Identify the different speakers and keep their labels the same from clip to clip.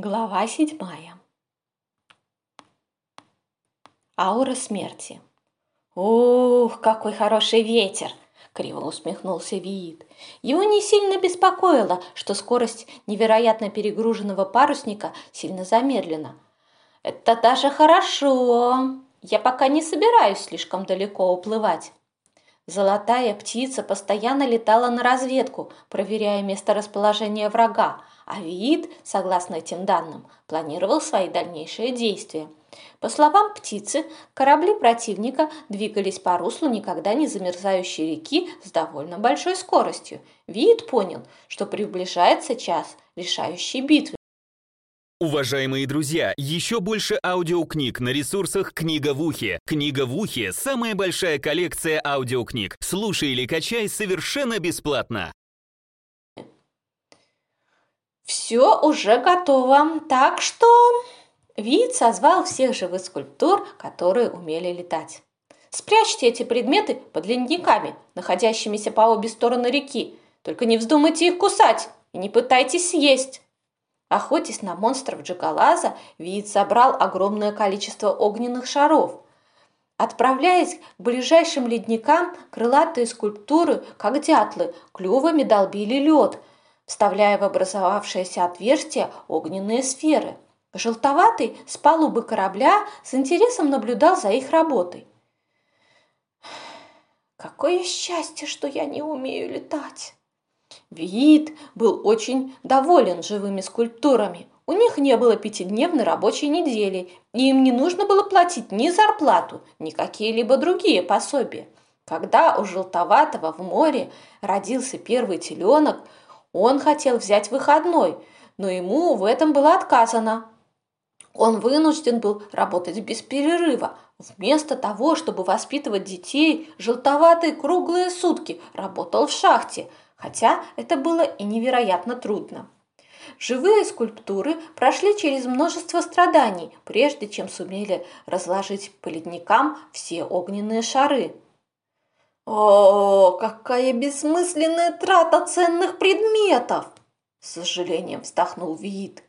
Speaker 1: Глава седьмая. Аура смерти. «Ух, какой хороший ветер!» – криво усмехнулся Виит. Его не сильно беспокоило, что скорость невероятно перегруженного парусника сильно замедлена. «Это даже хорошо! Я пока не собираюсь слишком далеко уплывать». Золотая птица постоянно летала на разведку, проверяя месторасположение врага, а Виит, согласно этим данным, планировал свои дальнейшие действия. По словам птицы, корабли противника двигались по руслу никогда не замерзающей реки с довольно большой скоростью. Виит понял, что приближается час решающей битвы.
Speaker 2: Уважаемые друзья, еще больше аудиокниг на ресурсах «Книга в ухе». «Книга в ухе» — самая большая коллекция аудиокниг. Слушай или качай совершенно бесплатно.
Speaker 1: Все уже готово, так что... Вид созвал всех живых скульптур, которые умели летать. Спрячьте эти предметы под ледниками, находящимися по обе стороны реки. Только не вздумайте их кусать и не пытайтесь съесть. Охотясь на монстров Джакалаза, Виит собрал огромное количество огненных шаров. Отправляясь к ближайшим ледникам, крылатые скульптуры, как дятлы, клювами долбили лед, вставляя в образовавшееся отверстие огненные сферы. Желтоватый с палубы корабля с интересом наблюдал за их работой. «Какое счастье, что я не умею летать!» Виит был очень доволен живыми скульптурами. У них не было пятидневной рабочей недели, и им не нужно было платить ни зарплату, ни какие-либо другие пособия. Когда у желтоватого в море родился первый теленок, он хотел взять выходной, но ему в этом было отказано. Он вынужден был работать без перерыва. Вместо того, чтобы воспитывать детей, желтоватый круглые сутки работал в шахте – хотя это было и невероятно трудно. Живые скульптуры прошли через множество страданий, прежде чем сумели разложить по ледникам все огненные шары. «О, какая бессмысленная трата ценных предметов!» С сожалением вздохнул Виит.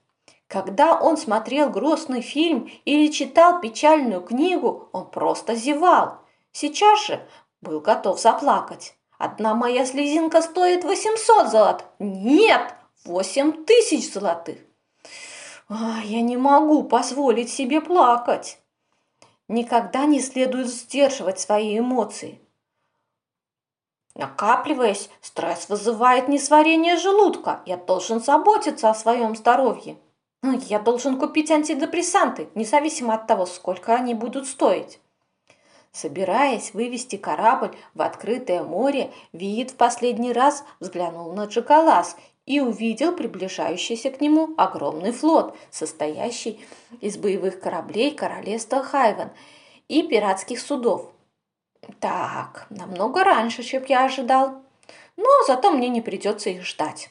Speaker 1: Когда он смотрел грустный фильм или читал печальную книгу, он просто зевал. Сейчас же был готов заплакать. Одна моя слезинка стоит 800 золот. Нет, 8 тысяч золотых. Я не могу позволить себе плакать. Никогда не следует сдерживать свои эмоции. Накапливаясь, стресс вызывает несварение желудка. Я должен заботиться о своем здоровье. Ну, я должен купить антидепрессанты, независимо от того, сколько они будут стоить. Собираясь вывести корабль в открытое море, Виит в последний раз взглянул на Джакалас и увидел приближающийся к нему огромный флот, состоящий из боевых кораблей королевства Хайвен и пиратских судов. Так, намного раньше, чем я ожидал. Но зато мне не придется их ждать.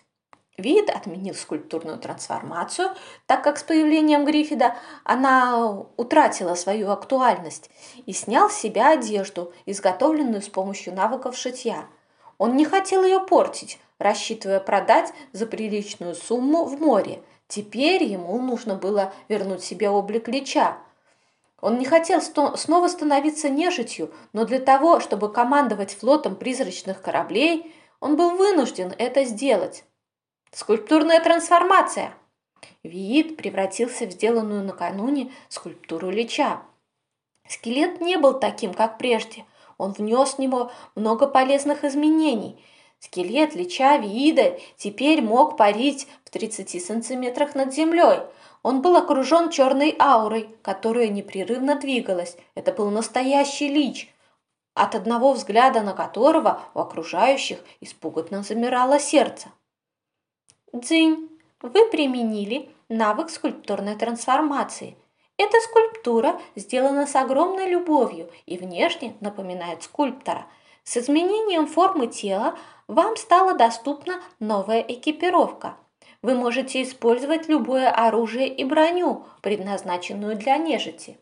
Speaker 1: Вид отменил скульптурную трансформацию, так как с появлением Гриффида она утратила свою актуальность, и снял с себя одежду, изготовленную с помощью навыков шитья. Он не хотел ее портить, рассчитывая продать за приличную сумму в море. Теперь ему нужно было вернуть себе облик Лича. Он не хотел снова становиться нежитью, но для того, чтобы командовать флотом призрачных кораблей, он был вынужден это сделать. Скульптурная трансформация. Виит превратился в сделанную накануне скульптуру Лича. Скелет не был таким, как прежде. Он внес в него много полезных изменений. Скелет Лича Виида теперь мог парить в 30 сантиметрах над землей. Он был окружен черной аурой, которая непрерывно двигалась. Это был настоящий лич, от одного взгляда на которого у окружающих испуганно замирало сердце. Дзынь, вы применили навык скульптурной трансформации. Эта скульптура сделана с огромной любовью и внешне напоминает скульптора. С изменением формы тела вам стала доступна новая экипировка. Вы можете использовать любое оружие и броню, предназначенную для нежити.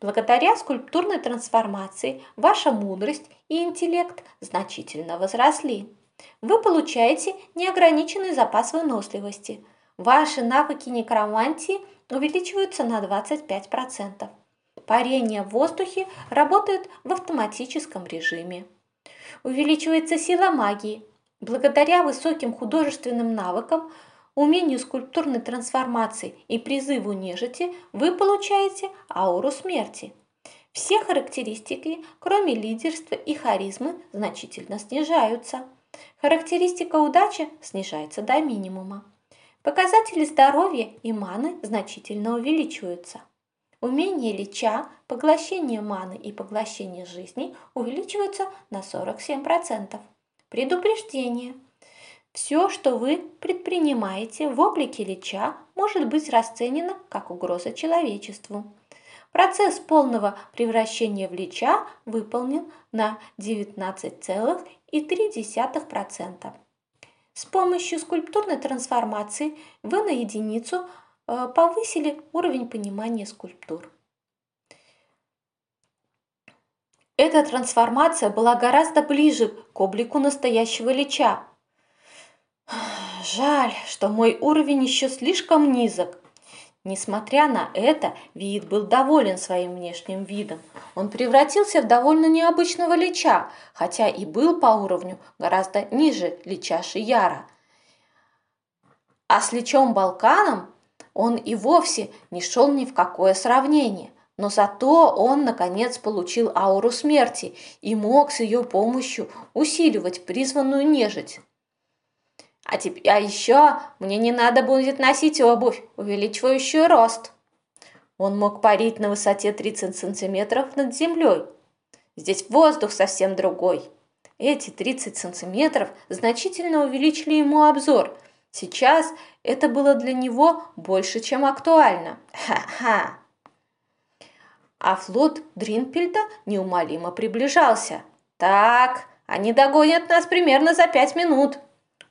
Speaker 1: Благодаря скульптурной трансформации ваша мудрость и интеллект значительно возросли. Вы получаете неограниченный запас выносливости. Ваши навыки некромантии увеличиваются на 25%. Парение в воздухе работает в автоматическом режиме. Увеличивается сила магии. Благодаря высоким художественным навыкам, умению скульптурной трансформации и призыву нежити вы получаете ауру смерти. Все характеристики, кроме лидерства и харизмы, значительно снижаются. Характеристика удачи снижается до минимума. Показатели здоровья и маны значительно увеличиваются. Умение леча, поглощение маны и поглощение жизни увеличиваются на 47%. Предупреждение. Все, что вы предпринимаете в облике леча, может быть расценено как угроза человечеству. Процесс полного превращения в леча выполнен на 19,3%. С помощью скульптурной трансформации вы на единицу – Э, повысили уровень понимания скульптур. Эта трансформация была гораздо ближе к облику настоящего лича. Жаль, что мой уровень еще слишком низок. Несмотря на это, Виит был доволен своим внешним видом. Он превратился в довольно необычного лича, хотя и был по уровню гораздо ниже лича Шияра. А с личом Балканом он и вовсе не шел ни в какое сравнение. Но зато он, наконец, получил ауру смерти и мог с ее помощью усиливать призванную нежить. А, теперь, а еще мне не надо будет носить обувь, увеличивающую рост. Он мог парить на высоте 30 сантиметров над землей. Здесь воздух совсем другой. Эти 30 сантиметров значительно увеличили ему обзор – Сейчас это было для него больше, чем актуально. Ха-ха! А флот Дринпельта неумолимо приближался. Так, они догонят нас примерно за пять минут.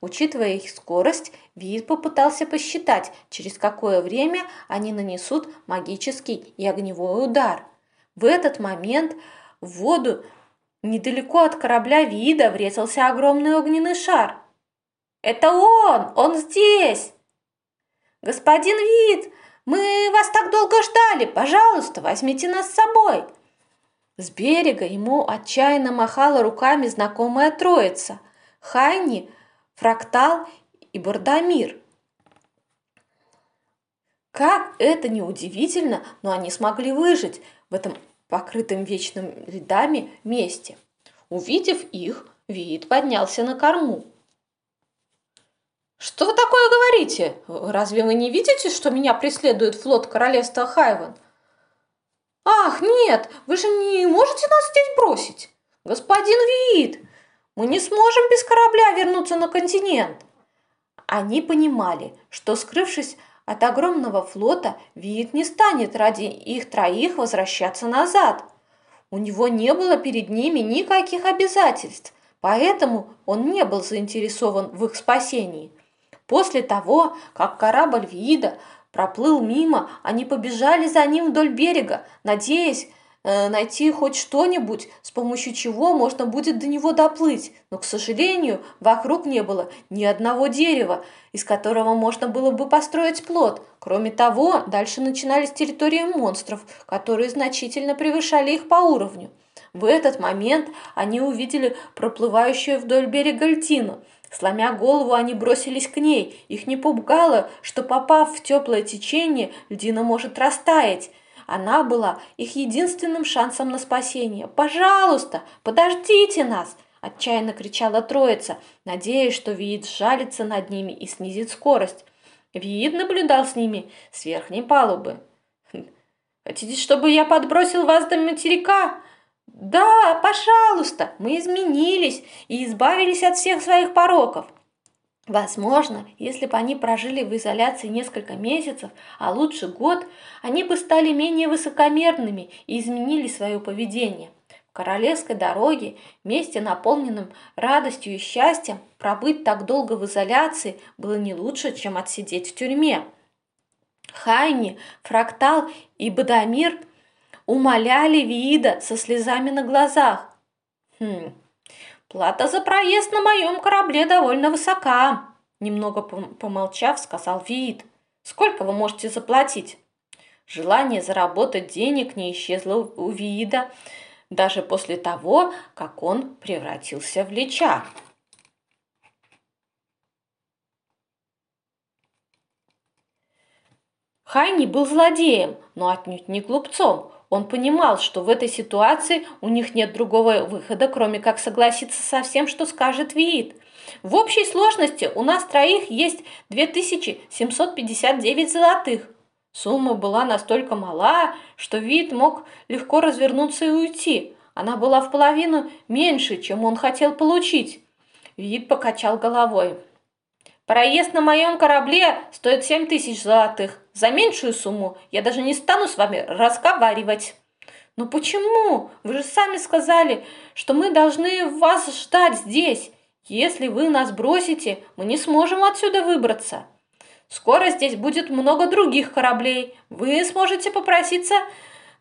Speaker 1: Учитывая их скорость, Вид попытался посчитать, через какое время они нанесут магический и огневой удар. В этот момент в воду недалеко от корабля Вида врезался огромный огненный шар – это он! Он здесь!» «Господин Вид, мы вас так долго ждали! Пожалуйста, возьмите нас с собой!» С берега ему отчаянно махала руками знакомая троица – Хайни, Фрактал и Бардамир. Как это не удивительно, но они смогли выжить в этом покрытом вечным льдами месте. Увидев их, Вид поднялся на корму. «Что вы такое говорите? Разве вы не видите, что меня преследует флот королевства Хайвен?» «Ах, нет, вы же не можете нас здесь бросить! Господин Вид, мы не сможем без корабля вернуться на континент!» Они понимали, что, скрывшись от огромного флота, Вид не станет ради их троих возвращаться назад. У него не было перед ними никаких обязательств, поэтому он не был заинтересован в их спасении. После того, как корабль Вида проплыл мимо, они побежали за ним вдоль берега, надеясь найти хоть что-нибудь, с помощью чего можно будет до него доплыть. Но, к сожалению, вокруг не было ни одного дерева, из которого можно было бы построить плод. Кроме того, дальше начинались территории монстров, которые значительно превышали их по уровню. В этот момент они увидели проплывающую вдоль берега льтину – Сломя голову, они бросились к ней. Их не пугало, что, попав в теплое течение, льдина может растаять. Она была их единственным шансом на спасение. «Пожалуйста, подождите нас!» – отчаянно кричала троица, надеясь, что Виит сжалится над ними и снизит скорость. Виит наблюдал с ними с верхней палубы. «Хм, «Хотите, чтобы я подбросил вас до материка?» Да, пожалуйста, мы изменились и избавились от всех своих пороков. Возможно, если бы они прожили в изоляции несколько месяцев, а лучше год, они бы стали менее высокомерными и изменили свое поведение. В королевской дороге, месте наполненном радостью и счастьем, пробыть так долго в изоляции было не лучше, чем отсидеть в тюрьме. Хайни, Фрактал и Бадамир – умоляли Вида со слезами на глазах. Хм, плата за проезд на моем корабле довольно высока. Немного помолчав, сказал Виит. «Сколько вы можете заплатить?» Желание заработать денег не исчезло у Виида даже после того, как он превратился в лича. Хайни был злодеем, но отнюдь не глупцом. Он понимал, что в этой ситуации у них нет другого выхода, кроме как согласиться со всем, что скажет Виит. В общей сложности у нас троих есть 2759 золотых. Сумма была настолько мала, что Виит мог легко развернуться и уйти. Она была в половину меньше, чем он хотел получить. Виит покачал головой. Проезд на моем корабле стоит семь тысяч золотых. За меньшую сумму я даже не стану с вами разговаривать. Но почему? Вы же сами сказали, что мы должны вас ждать здесь. Если вы нас бросите, мы не сможем отсюда выбраться. Скоро здесь будет много других кораблей. Вы сможете попроситься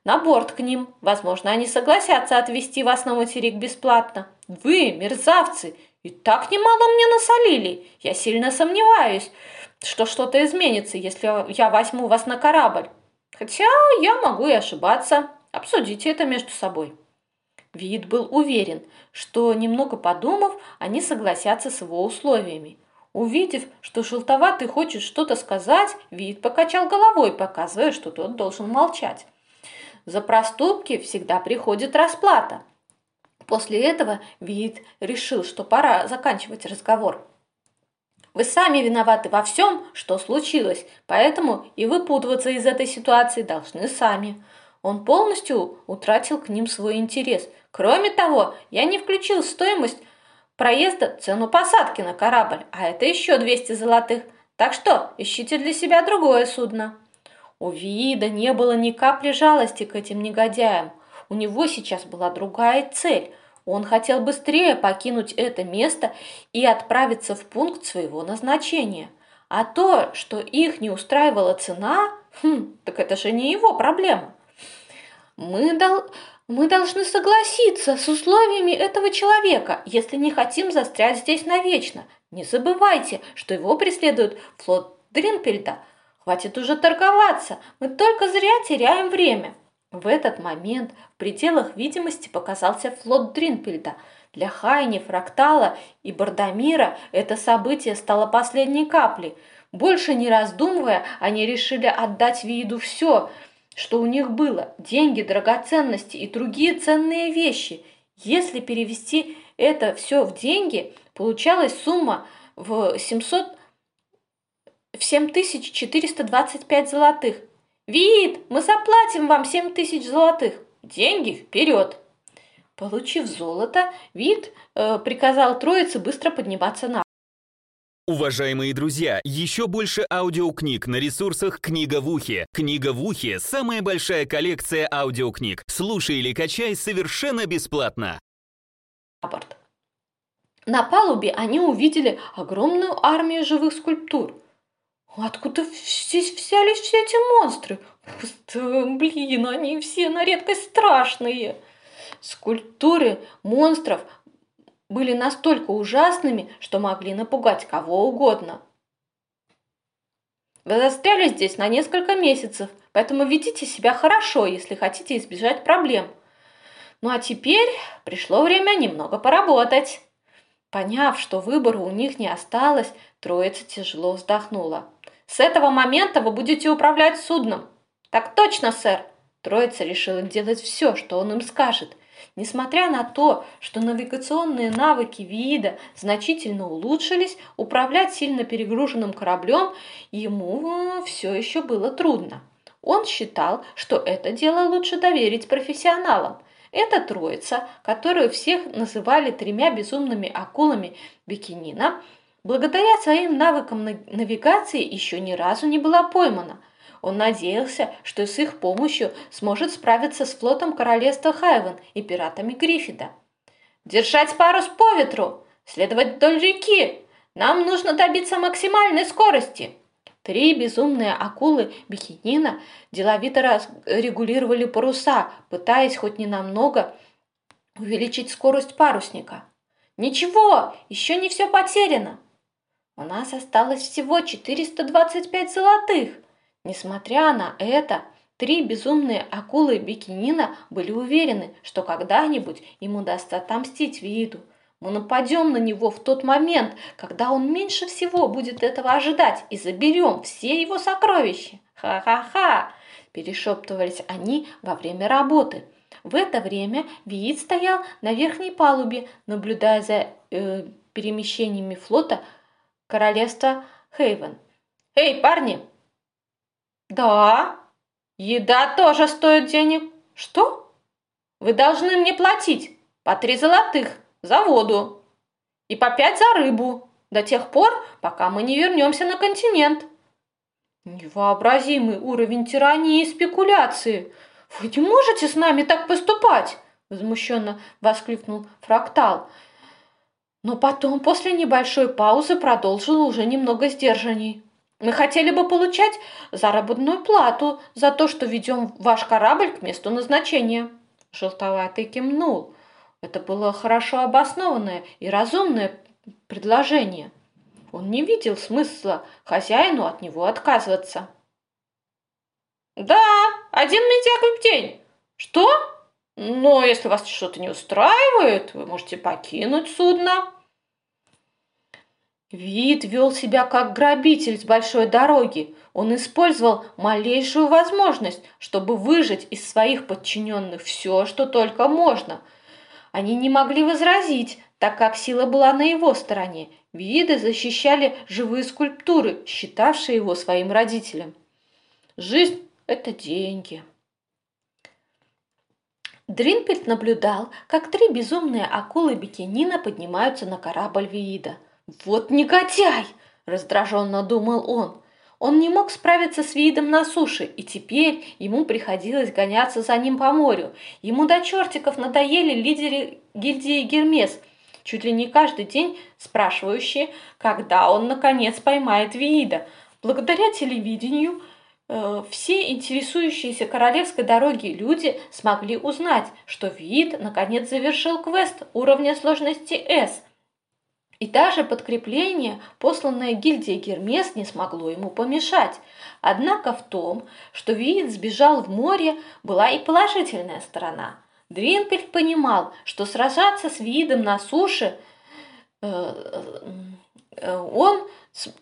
Speaker 1: на борт к ним. Возможно, они согласятся отвезти вас на материк бесплатно. Вы, мерзавцы, и так немало мне насолили. Я сильно сомневаюсь, что что-то изменится, если я возьму вас на корабль. Хотя я могу и ошибаться. Обсудите это между собой. Вид был уверен, что, немного подумав, они согласятся с его условиями. Увидев, что желтоватый хочет что-то сказать, Вид покачал головой, показывая, что тот должен молчать. За проступки всегда приходит расплата. После этого Вид решил, что пора заканчивать разговор. Вы сами виноваты во всем, что случилось, поэтому и выпутываться из этой ситуации должны сами. Он полностью утратил к ним свой интерес. Кроме того, я не включил стоимость проезда цену посадки на корабль, а это еще 200 золотых. Так что ищите для себя другое судно. У Виида не было ни капли жалости к этим негодяям. У него сейчас была другая цель. Он хотел быстрее покинуть это место и отправиться в пункт своего назначения. А то, что их не устраивала цена, хм, так это же не его проблема. Мы, дол мы должны согласиться с условиями этого человека, если не хотим застрять здесь навечно. Не забывайте, что его преследует флот Дринпельда. Хватит уже торговаться, мы только зря теряем время. В этот момент в пределах видимости показался флот Дринпельда. Для Хайни, Фрактала и Бардамира это событие стало последней каплей. Больше не раздумывая, они решили отдать виду все, что у них было – деньги, драгоценности и другие ценные вещи. Если перевести это все в деньги, получалась сумма в 700 в 7425 золотых – «Вид, мы заплатим вам семь тысяч золотых! Деньги вперед!» Получив золото, Вид э, приказал троице быстро подниматься на
Speaker 2: Уважаемые друзья, еще больше аудиокниг на ресурсах «Книга в ухе». «Книга в ухе» — самая большая коллекция аудиокниг. Слушай или качай совершенно бесплатно.
Speaker 1: На палубе они увидели огромную армию живых скульптур – Откуда здесь взялись все эти монстры? Просто, блин, они все на редкость страшные. Скульптуры монстров были настолько ужасными, что могли напугать кого угодно. Вы застряли здесь на несколько месяцев, поэтому ведите себя хорошо, если хотите избежать проблем. Ну а теперь пришло время немного поработать. Поняв, что выбора у них не осталось, троица тяжело вздохнула. С этого момента вы будете управлять судном. Так точно, сэр. Троица решила делать все, что он им скажет. Несмотря на то, что навигационные навыки Виида значительно улучшились, управлять сильно перегруженным кораблем ему э, все еще было трудно. Он считал, что это дело лучше доверить профессионалам. Эта троица, которую всех называли тремя безумными акулами Бикинина, благодаря своим навыкам навигации еще ни разу не была поймана. Он надеялся, что с их помощью сможет справиться с флотом королевства Хайвен и пиратами Гриффида. «Держать парус по ветру! Следовать вдоль реки! Нам нужно добиться максимальной скорости!» Три безумные акулы Бихинина деловито регулировали паруса, пытаясь хоть ненамного увеличить скорость парусника. «Ничего, еще не все потеряно!» У нас осталось всего 425 золотых. Несмотря на это, три безумные акулы Бикинина были уверены, что когда-нибудь им удастся отомстить виду. Мы нападем на него в тот момент, когда он меньше всего будет этого ожидать, и заберем все его сокровища. Ха-ха-ха! Перешептывались они во время работы. В это время Виит стоял на верхней палубе, наблюдая за э, перемещениями флота королевства Хейвен. «Эй, парни!» «Да, еда тоже стоит денег. Что? Вы должны мне платить по три золотых за воду и по пять за рыбу до тех пор, пока мы не вернемся на континент». Невообразимый уровень тирании и спекуляции. Вы не можете с нами так поступать, возмущенно воскликнул Фрактал. Но потом, после небольшой паузы, продолжил уже немного сдержанней. Мы хотели бы получать заработную плату за то, что ведем ваш корабль к месту назначения. Желтоватый кивнул. Это было хорошо обоснованное и разумное предложение. Он не видел смысла хозяину от него отказываться. «Да, один медяк в день. Что? Но если вас что-то не устраивает, вы можете покинуть судно». Вид вел себя как грабитель с большой дороги. Он использовал малейшую возможность, чтобы выжать из своих подчиненных все, что только можно. Они не могли возразить, так как сила была на его стороне. Виды защищали живые скульптуры, считавшие его своим родителем. Жизнь – это деньги. Дринпельт наблюдал, как три безумные акулы Бикинина поднимаются на корабль Виида. «Вот негодяй!» – раздраженно думал он. Он не мог справиться с видом на суше, и теперь ему приходилось гоняться за ним по морю. Ему до чертиков надоели лидеры гильдии Гермес – чуть ли не каждый день спрашивающие, когда он наконец поймает Виида. Благодаря телевидению э, все интересующиеся королевской дороги люди смогли узнать, что Виид наконец завершил квест уровня сложности S. И даже подкрепление, посланное гильдией Гермес, не смогло ему помешать. Однако в том, что Виид сбежал в море, была и положительная сторона – Двинпельд понимал, что сражаться с видом на суше э, э, он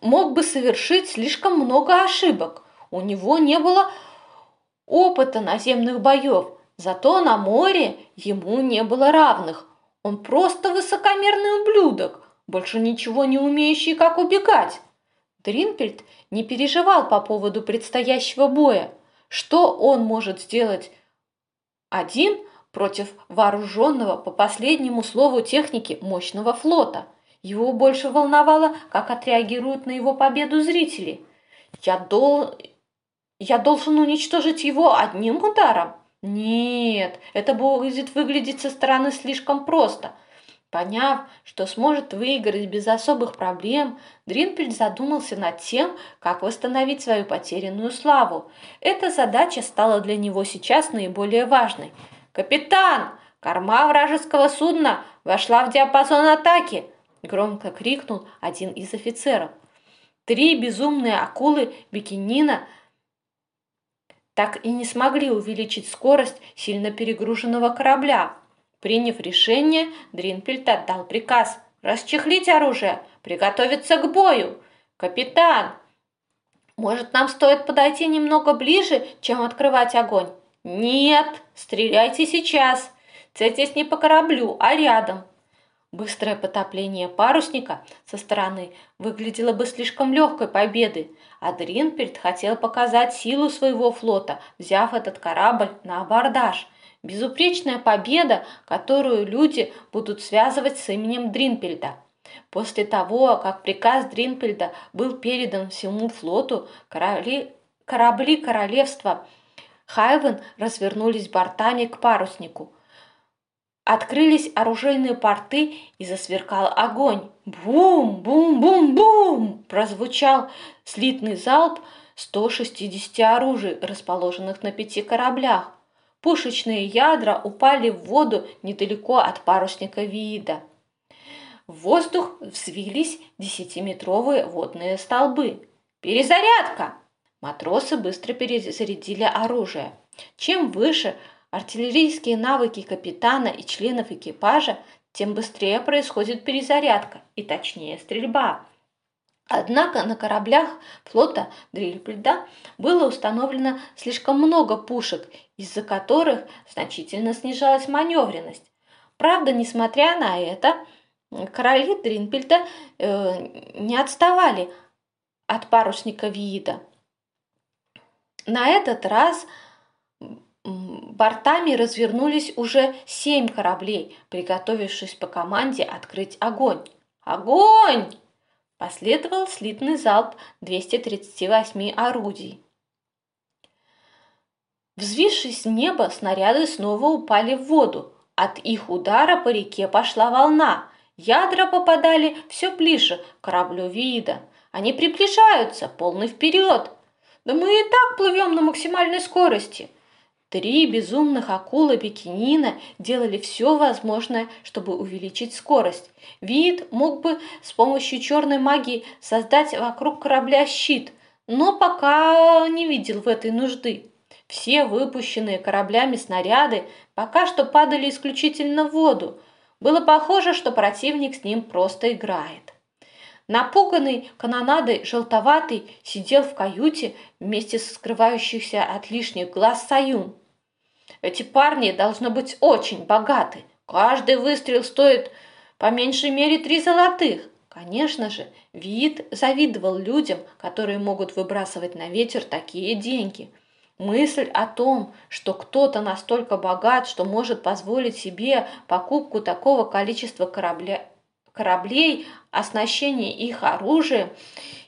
Speaker 1: мог бы совершить слишком много ошибок. У него не было опыта наземных боев, зато на море ему не было равных. Он просто высокомерный ублюдок, больше ничего не умеющий, как убегать. Дринпельд не переживал по поводу предстоящего боя. Что он может сделать один – против вооруженного по последнему слову техники мощного флота. Его больше волновало, как отреагируют на его победу зрители. Я, дол... Я должен уничтожить его одним ударом? Нет, это будет выглядеть со стороны слишком просто. Поняв, что сможет выиграть без особых проблем, Дринпельд задумался над тем, как восстановить свою потерянную славу. Эта задача стала для него сейчас наиболее важной – «Капитан! Корма вражеского судна вошла в диапазон атаки!» Громко крикнул один из офицеров. Три безумные акулы Бикинина так и не смогли увеличить скорость сильно перегруженного корабля. Приняв решение, Дринпельт отдал приказ расчехлить оружие, приготовиться к бою. «Капитан, может, нам стоит подойти немного ближе, чем открывать огонь?» «Нет, стреляйте сейчас! Цельтесь не по кораблю, а рядом!» Быстрое потопление парусника со стороны выглядело бы слишком легкой победой, а Дринпельд хотел показать силу своего флота, взяв этот корабль на абордаж. Безупречная победа, которую люди будут связывать с именем Дринпельда. После того, как приказ Дринпельда был передан всему флоту, корабли, корабли королевства – Хайвен развернулись бортами к паруснику. Открылись оружейные порты и засверкал огонь. Бум-бум-бум-бум! Прозвучал слитный залп 160 оружий, расположенных на пяти кораблях. Пушечные ядра упали в воду недалеко от парусника Виида. в воздух взвились десятиметровые водные столбы. «Перезарядка!» Матросы быстро перезарядили оружие. Чем выше артиллерийские навыки капитана и членов экипажа, тем быстрее происходит перезарядка и точнее стрельба. Однако на кораблях флота Дрильпельда было установлено слишком много пушек, из-за которых значительно снижалась маневренность. Правда, несмотря на это, короли Дринпельда э, не отставали от парусника Виида. На этот раз бортами развернулись уже семь кораблей, приготовившись по команде открыть огонь. Огонь! Последовал слитный залп 238 орудий. Взвившись с неба, снаряды снова упали в воду. От их удара по реке пошла волна. Ядра попадали все ближе к кораблю вида. Они приближаются, полный вперед. Да мы и так плывем на максимальной скорости. Три безумных акулы-бикинина делали все возможное, чтобы увеличить скорость. Вид мог бы с помощью черной магии создать вокруг корабля щит, но пока не видел в этой нужды. Все выпущенные кораблями снаряды пока что падали исключительно в воду. Было похоже, что противник с ним просто играет. Напуганный канонадой желтоватый сидел в каюте вместе с скрывающихся от лишних глаз Саюн. Эти парни должны быть очень богаты. Каждый выстрел стоит по меньшей мере три золотых. Конечно же, вид завидовал людям, которые могут выбрасывать на ветер такие деньги. Мысль о том, что кто-то настолько богат, что может позволить себе покупку такого количества корабля, кораблей, оснащение их оружием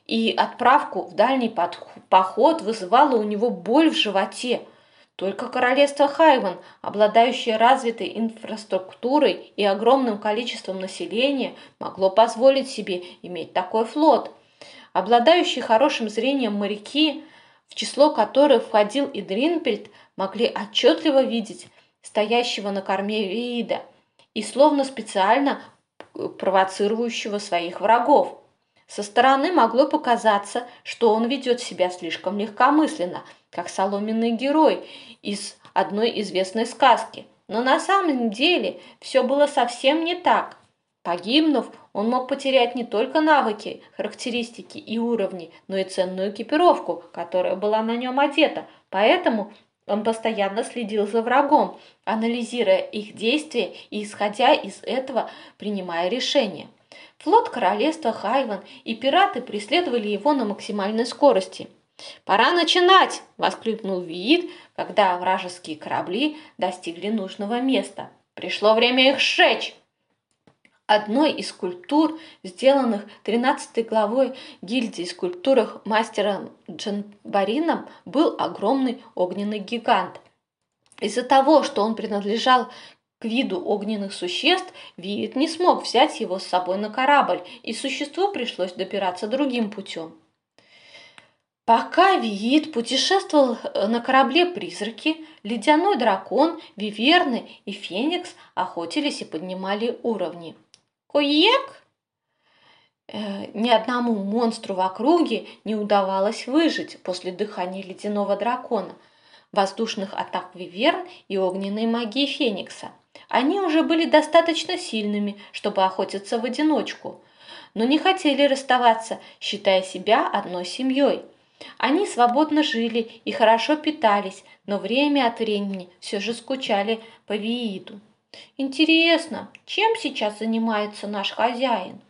Speaker 1: и отправку в дальний поход вызывала у него боль в животе – только королевство Хайван, обладающее развитой инфраструктурой и огромным количеством населения, могло позволить себе иметь такой флот. Обладающие хорошим зрением моряки, в число которых входил и Дринпельд, могли отчетливо видеть стоящего на корме вида и словно специально провоцирующего своих врагов. Со стороны могло показаться, что он ведет себя слишком легкомысленно – как соломенный герой из одной известной сказки. Но на самом деле все было совсем не так. Погибнув, он мог потерять не только навыки, характеристики и уровни, но и ценную экипировку, которая была на нем одета. Поэтому он постоянно следил за врагом, анализируя их действия и, исходя из этого, принимая решения. Флот королевства Хайван и пираты преследовали его на максимальной скорости – «Пора начинать!» – воскликнул Виит, когда вражеские корабли достигли нужного места. «Пришло время их сжечь!» Одной из скульптур, сделанных 13 главой гильдии скульптурах мастером Джанбарином, был огромный огненный гигант. Из-за того, что он принадлежал к виду огненных существ, Виит не смог взять его с собой на корабль, и существу пришлось добираться другим путем. Пока Виит путешествовал э, на корабле «Призраки», ледяной дракон, виверны и феникс охотились и поднимали уровни. Коек? Э, ни одному монстру в округе не удавалось выжить после дыхания ледяного дракона, воздушных атак виверн и огненной магии феникса. Они уже были достаточно сильными, чтобы охотиться в одиночку, но не хотели расставаться, считая себя одной семьей – они свободно жили и хорошо питались, но время от времени все же скучали по Вииду. Интересно, чем сейчас занимается наш хозяин?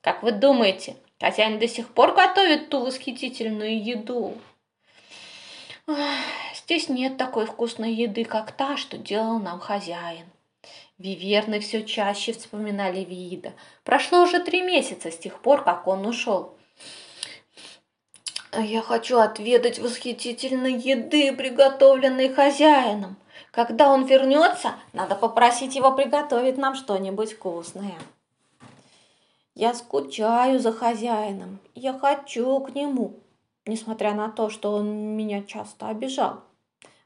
Speaker 1: Как вы думаете, хозяин до сих пор готовит ту восхитительную еду? Здесь нет такой вкусной еды, как та, что делал нам хозяин. Виверны все чаще вспоминали Виида. Прошло уже три месяца с тех пор, как он ушел. Я хочу отведать восхитительной еды, приготовленной хозяином. Когда он вернется, надо попросить его приготовить нам что-нибудь вкусное. Я скучаю за хозяином, я хочу к нему, несмотря на то, что он меня часто обижал.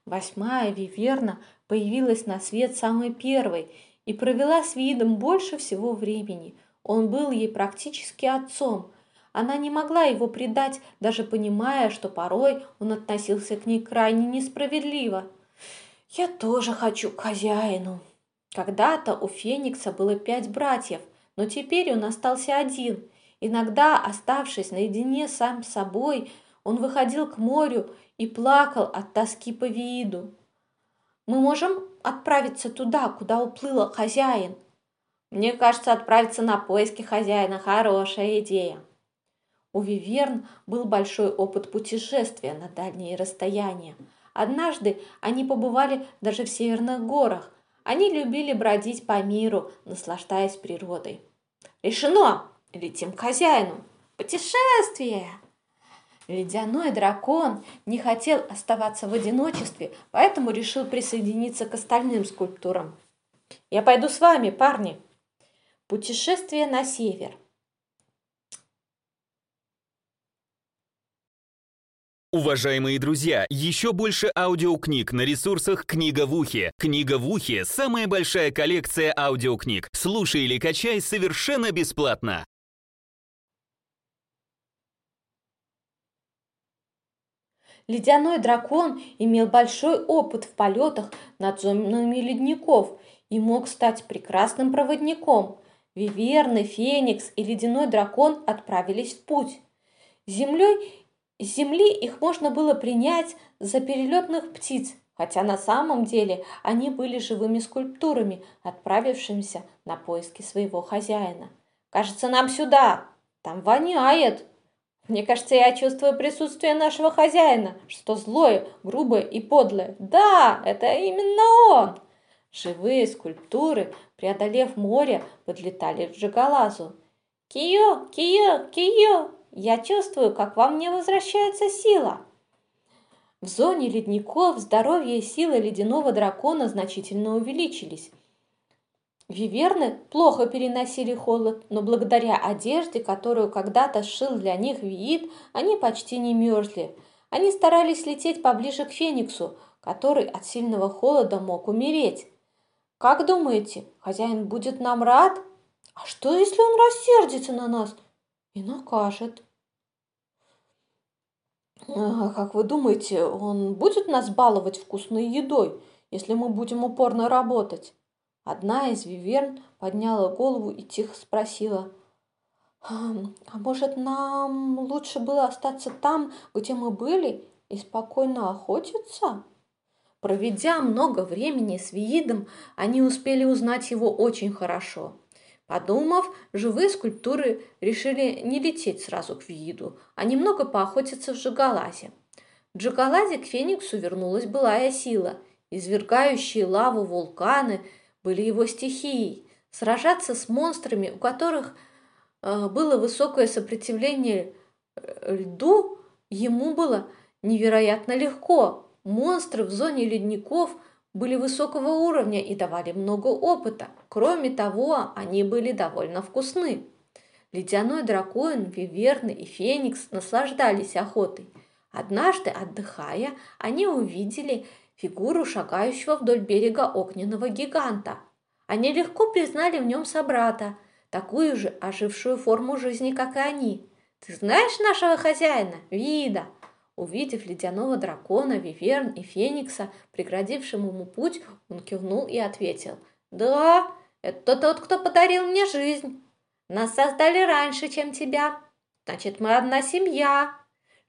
Speaker 1: Восьмая Виверна появилась на свет самой первой и провела с видом больше всего времени. Он был ей практически отцом. Она не могла его предать, даже понимая, что порой он относился к ней крайне несправедливо. «Я тоже хочу к хозяину». Когда-то у Феникса было пять братьев, но теперь он остался один. Иногда, оставшись наедине сам с собой, он выходил к морю и плакал от тоски по виду. «Мы можем отправиться туда, куда уплыл хозяин?» «Мне кажется, отправиться на поиски хозяина – хорошая идея». У Виверн был большой опыт путешествия на дальние расстояния. Однажды они побывали даже в северных горах. Они любили бродить по миру, наслаждаясь природой. «Решено! Летим к хозяину! Путешествие!» Ледяной дракон не хотел оставаться в одиночестве, поэтому решил присоединиться к остальным скульптурам. «Я пойду с вами, парни!» Путешествие на север.
Speaker 2: Уважаемые друзья, еще больше аудиокниг на ресурсах «Книга в ухе». «Книга в ухе» — самая большая коллекция аудиокниг. Слушай или качай совершенно бесплатно.
Speaker 1: Ледяной дракон имел большой опыт в полетах над зонами ледников и мог стать прекрасным проводником. Виверны, Феникс и Ледяной дракон отправились в путь. Землей с земли их можно было принять за перелетных птиц, хотя на самом деле они были живыми скульптурами, отправившимися на поиски своего хозяина. «Кажется, нам сюда! Там воняет!» «Мне кажется, я чувствую присутствие нашего хозяина, что злое, грубое и подлое. Да, это именно он!» Живые скульптуры, преодолев море, подлетали к Джигалазу. «Кио! Кио! Кио!» Я чувствую, как во мне возвращается сила. В зоне ледников здоровье и сила ледяного дракона значительно увеличились. Виверны плохо переносили холод, но благодаря одежде, которую когда-то сшил для них Виит, они почти не мерзли. Они старались лететь поближе к Фениксу, который от сильного холода мог умереть. «Как думаете, хозяин будет нам рад? А что, если он рассердится на нас и накажет. Как вы думаете, он будет нас баловать вкусной едой, если мы будем упорно работать? Одна из виверн подняла голову и тихо спросила. «А может, нам лучше было остаться там, где мы были, и спокойно охотиться?» Проведя много времени с Виидом, они успели узнать его очень хорошо. Подумав, живые скульптуры решили не лететь сразу к виду, а немного поохотиться в Жигалазе. В Джигалазе к Фениксу вернулась былая сила. Извергающие лаву вулканы были его стихией. Сражаться с монстрами, у которых э, было высокое сопротивление э, льду, ему было невероятно легко. Монстры в зоне ледников – были высокого уровня и давали много опыта. Кроме того, они были довольно вкусны. Ледяной дракон, Виверны и Феникс наслаждались охотой. Однажды, отдыхая, они увидели фигуру шагающего вдоль берега огненного гиганта. Они легко признали в нем собрата, такую же ожившую форму жизни, как и они. «Ты знаешь нашего хозяина, Вида?» Увидев ледяного дракона, Виверн и Феникса, преградившим ему путь, он кивнул и ответил. «Да, это тот, кто подарил мне жизнь. Нас создали раньше, чем тебя. Значит, мы одна семья».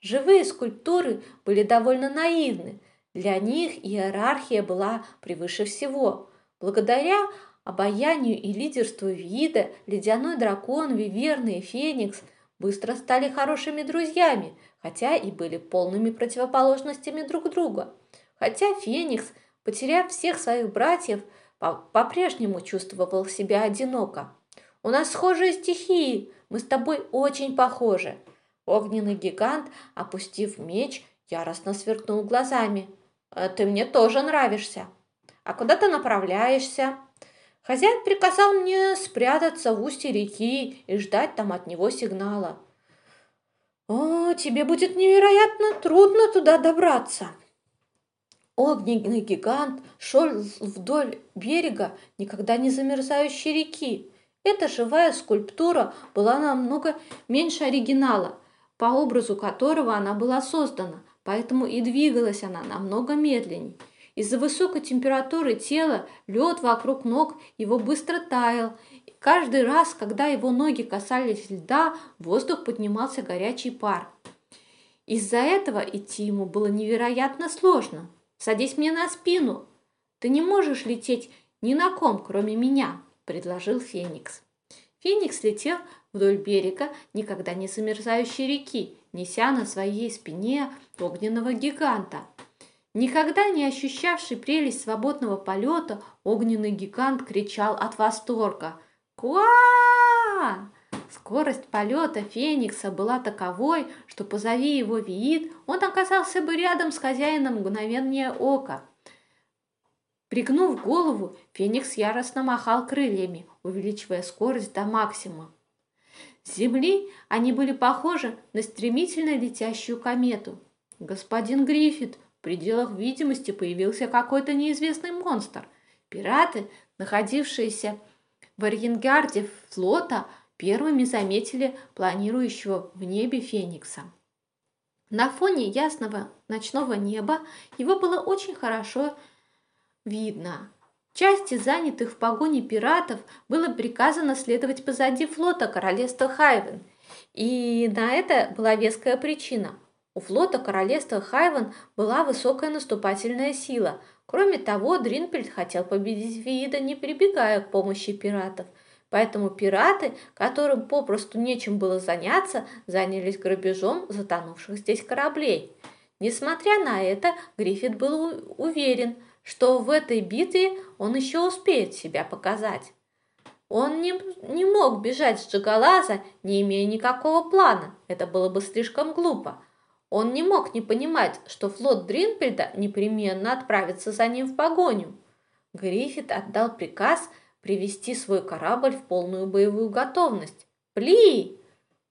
Speaker 1: Живые скульптуры были довольно наивны. Для них иерархия была превыше всего. Благодаря обаянию и лидерству вида ледяной дракон, Виверна и Феникс быстро стали хорошими друзьями, хотя и были полными противоположностями друг друга. Хотя Феникс, потеряв всех своих братьев, по-прежнему чувствовал себя одиноко. «У нас схожие стихии, мы с тобой очень похожи». Огненный гигант, опустив меч, яростно сверкнул глазами. «Э, «Ты мне тоже нравишься. А куда ты направляешься?» Хозяин приказал мне спрятаться в устье реки и ждать там от него сигнала. О, тебе будет невероятно трудно туда добраться. Огненный гигант шел вдоль берега никогда не замерзающей реки. Эта живая скульптура была намного меньше оригинала, по образу которого она была создана, поэтому и двигалась она намного медленнее. Из-за высокой температуры тела лед вокруг ног его быстро таял. Каждый раз, когда его ноги касались льда, воздух поднимался горячий пар. Из-за этого идти ему было невероятно сложно. «Садись мне на спину. Ты не можешь лететь ни на ком, кроме меня», – предложил Феникс. Феникс летел вдоль берега никогда не замерзающей реки, неся на своей спине огненного гиганта. Никогда не ощущавший прелесть свободного полета, огненный гигант кричал от восторга. «Куа!» Скорость полета Феникса была таковой, что позови его Виит, он оказался бы рядом с хозяином мгновение ока. Пригнув голову, Феникс яростно махал крыльями, увеличивая скорость до максимума. Земли они были похожи на стремительно летящую комету. Господин Гриффит, в пределах видимости появился какой-то неизвестный монстр. Пираты, находившиеся в арьенгарде флота, первыми заметили планирующего в небе Феникса. На фоне ясного ночного неба его было очень хорошо видно. Части занятых в погоне пиратов было приказано следовать позади флота королевства Хайвен, и на это была веская причина. У флота королевства Хайвен была высокая наступательная сила. Кроме того, Дринпельд хотел победить Виида, не прибегая к помощи пиратов – Поэтому пираты, которым попросту нечем было заняться, занялись грабежом затонувших здесь кораблей. Несмотря на это, Гриффит был уверен, что в этой битве он еще успеет себя показать. Он не, не мог бежать с Джагалаза, не имея никакого плана, это было бы слишком глупо. Он не мог не понимать, что флот Дринпельда непременно отправится за ним в погоню. Гриффит отдал приказ – привести свой корабль в полную боевую готовность. Пли!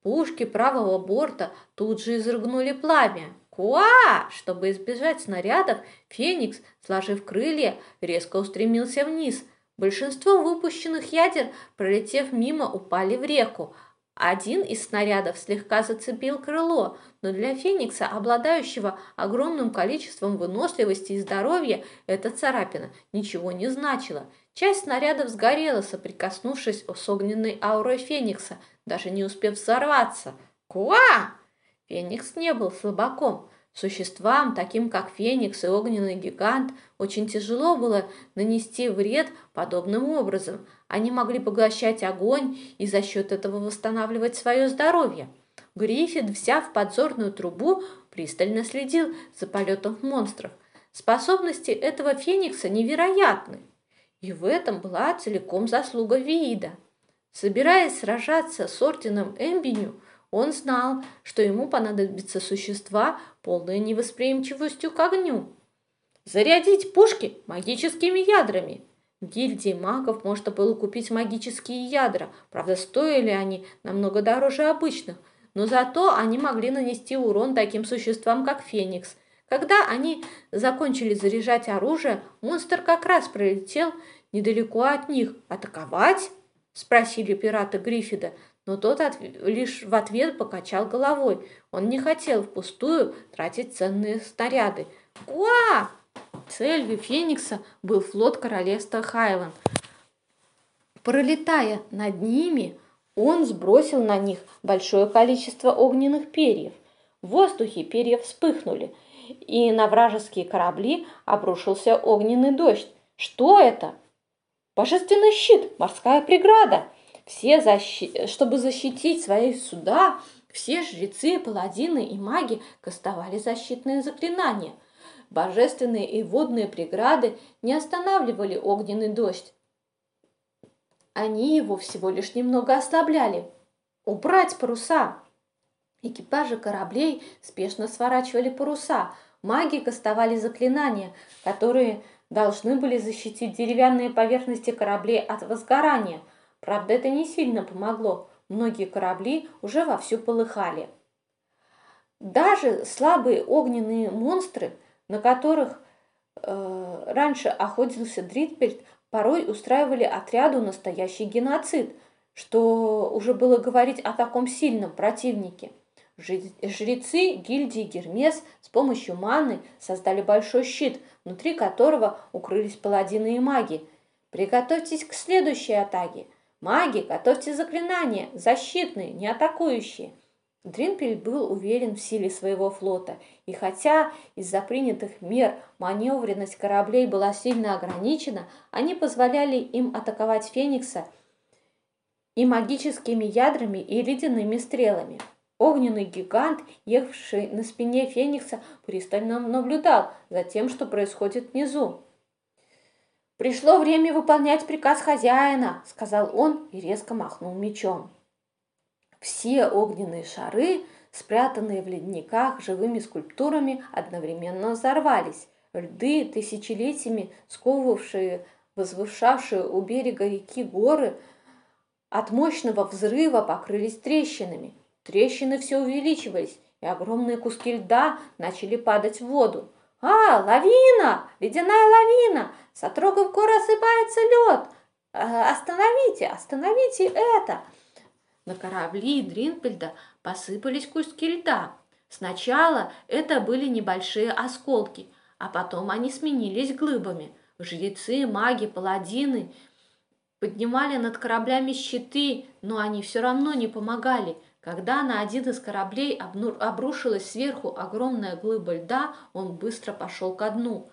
Speaker 1: Пушки правого борта тут же изрыгнули пламя. Куа! Чтобы избежать снарядов, Феникс, сложив крылья, резко устремился вниз. Большинство выпущенных ядер, пролетев мимо, упали в реку. Один из снарядов слегка зацепил крыло, но для Феникса, обладающего огромным количеством выносливости и здоровья, эта царапина ничего не значила – Часть снарядов сгорела, соприкоснувшись с огненной аурой Феникса, даже не успев взорваться. Куа! Феникс не был слабаком. Существам, таким как Феникс и огненный гигант, очень тяжело было нанести вред подобным образом. Они могли поглощать огонь и за счет этого восстанавливать свое здоровье. Гриффит, взяв подзорную трубу, пристально следил за полетом монстров. Способности этого Феникса невероятны. И в этом была целиком заслуга Виида. Собираясь сражаться с орденом Эмбиню, он знал, что ему понадобятся существа, полные невосприимчивостью к огню. Зарядить пушки магическими ядрами. В гильдии магов можно было купить магические ядра, правда, стоили они намного дороже обычных, но зато они могли нанести урон таким существам, как Феникс, когда они закончили заряжать оружие, монстр как раз пролетел недалеко от них. «Атаковать?» – спросили пираты Гриффида, но тот от... лишь в ответ покачал головой. Он не хотел впустую тратить ценные снаряды. «Уа!» Целью Феникса был флот королевства Хайланд. Пролетая над ними, он сбросил на них большое количество огненных перьев. В воздухе перья вспыхнули – и на вражеские корабли обрушился огненный дождь. Что это? Божественный щит, морская преграда. Все защи... Чтобы защитить свои суда, все жрецы, паладины и маги кастовали защитные заклинания. Божественные и водные преграды не останавливали огненный дождь. Они его всего лишь немного ослабляли. Убрать паруса! Экипажи кораблей спешно сворачивали паруса. Маги кастовали заклинания, которые должны были защитить деревянные поверхности кораблей от возгорания. Правда, это не сильно помогло. Многие корабли уже вовсю полыхали. Даже слабые огненные монстры, на которых э, раньше охотился Дритпельд, порой устраивали отряду настоящий геноцид. что уже было говорить о таком сильном противнике. Жрецы гильдии Гермес с помощью маны создали большой щит, внутри которого укрылись паладины и маги. Приготовьтесь к следующей атаке. Маги, готовьте заклинания, защитные, не атакующие. Дринпель был уверен в силе своего флота, и хотя из-за принятых мер маневренность кораблей была сильно ограничена, они позволяли им атаковать Феникса и магическими ядрами и ледяными стрелами. Огненный гигант, ехавший на спине Феникса, пристально наблюдал за тем, что происходит внизу. «Пришло время выполнять приказ хозяина», — сказал он и резко махнул мечом. Все огненные шары, спрятанные в ледниках живыми скульптурами, одновременно взорвались. Льды, тысячелетиями сковывавшие, возвышавшие у берега реки горы, от мощного взрыва покрылись трещинами. Трещины все увеличивались, и огромные куски льда начали падать в воду. «А, лавина! Ледяная лавина! С отрогов гор осыпается лед! А, остановите, остановите это!» На корабли Дринпельда посыпались куски льда. Сначала это были небольшие осколки, а потом они сменились глыбами. Жрецы, маги, паладины поднимали над кораблями щиты, но они все равно не помогали – когда на один из кораблей обрушилась сверху огромная глыба льда, он быстро пошел ко дну.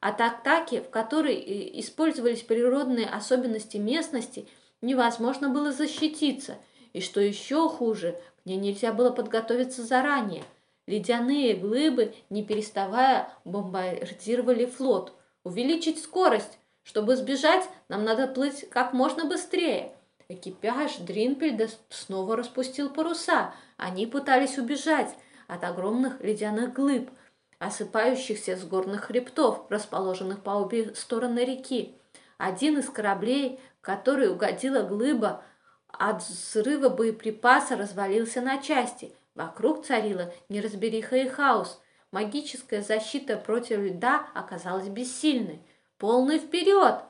Speaker 1: От атаки, в которой э, использовались природные особенности местности, невозможно было защититься. И что еще хуже, к ней нельзя было подготовиться заранее. Ледяные глыбы, не переставая, бомбардировали флот. Увеличить скорость. Чтобы сбежать, нам надо плыть как можно быстрее. Экипаж Дринпельда снова распустил паруса. Они пытались убежать от огромных ледяных глыб, осыпающихся с горных хребтов, расположенных по обе стороны реки. Один из кораблей, который угодила глыба, от взрыва боеприпаса развалился на части. Вокруг царила неразбериха и хаос. Магическая защита против льда оказалась бессильной. «Полный вперед!»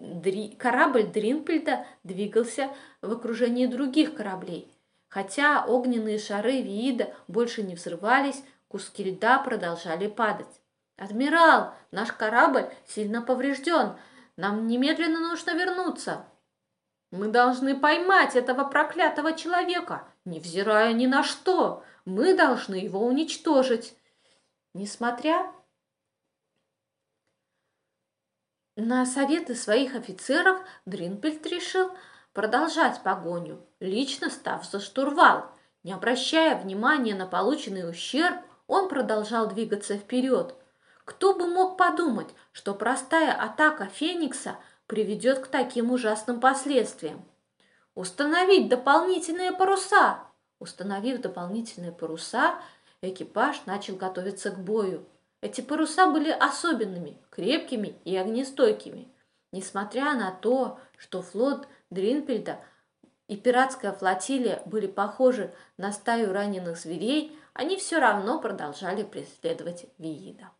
Speaker 1: Дри... Корабль Дринпельда двигался в окружении других кораблей. Хотя огненные шары Виида больше не взрывались, куски льда продолжали падать. «Адмирал, наш корабль сильно поврежден. Нам немедленно нужно вернуться». «Мы должны поймать этого проклятого человека, невзирая ни на что. Мы должны его уничтожить». Несмотря На советы своих офицеров Дринпельт решил продолжать погоню, лично став за штурвал. Не обращая внимания на полученный ущерб, он продолжал двигаться вперед. Кто бы мог подумать, что простая атака Феникса приведет к таким ужасным последствиям? Установить дополнительные паруса! Установив дополнительные паруса, экипаж начал готовиться к бою. Эти паруса были особенными, крепкими и огнестойкими. Несмотря на то, что флот Дринпельда и пиратская флотилия были похожи на стаю раненых зверей, они все равно продолжали преследовать Виида.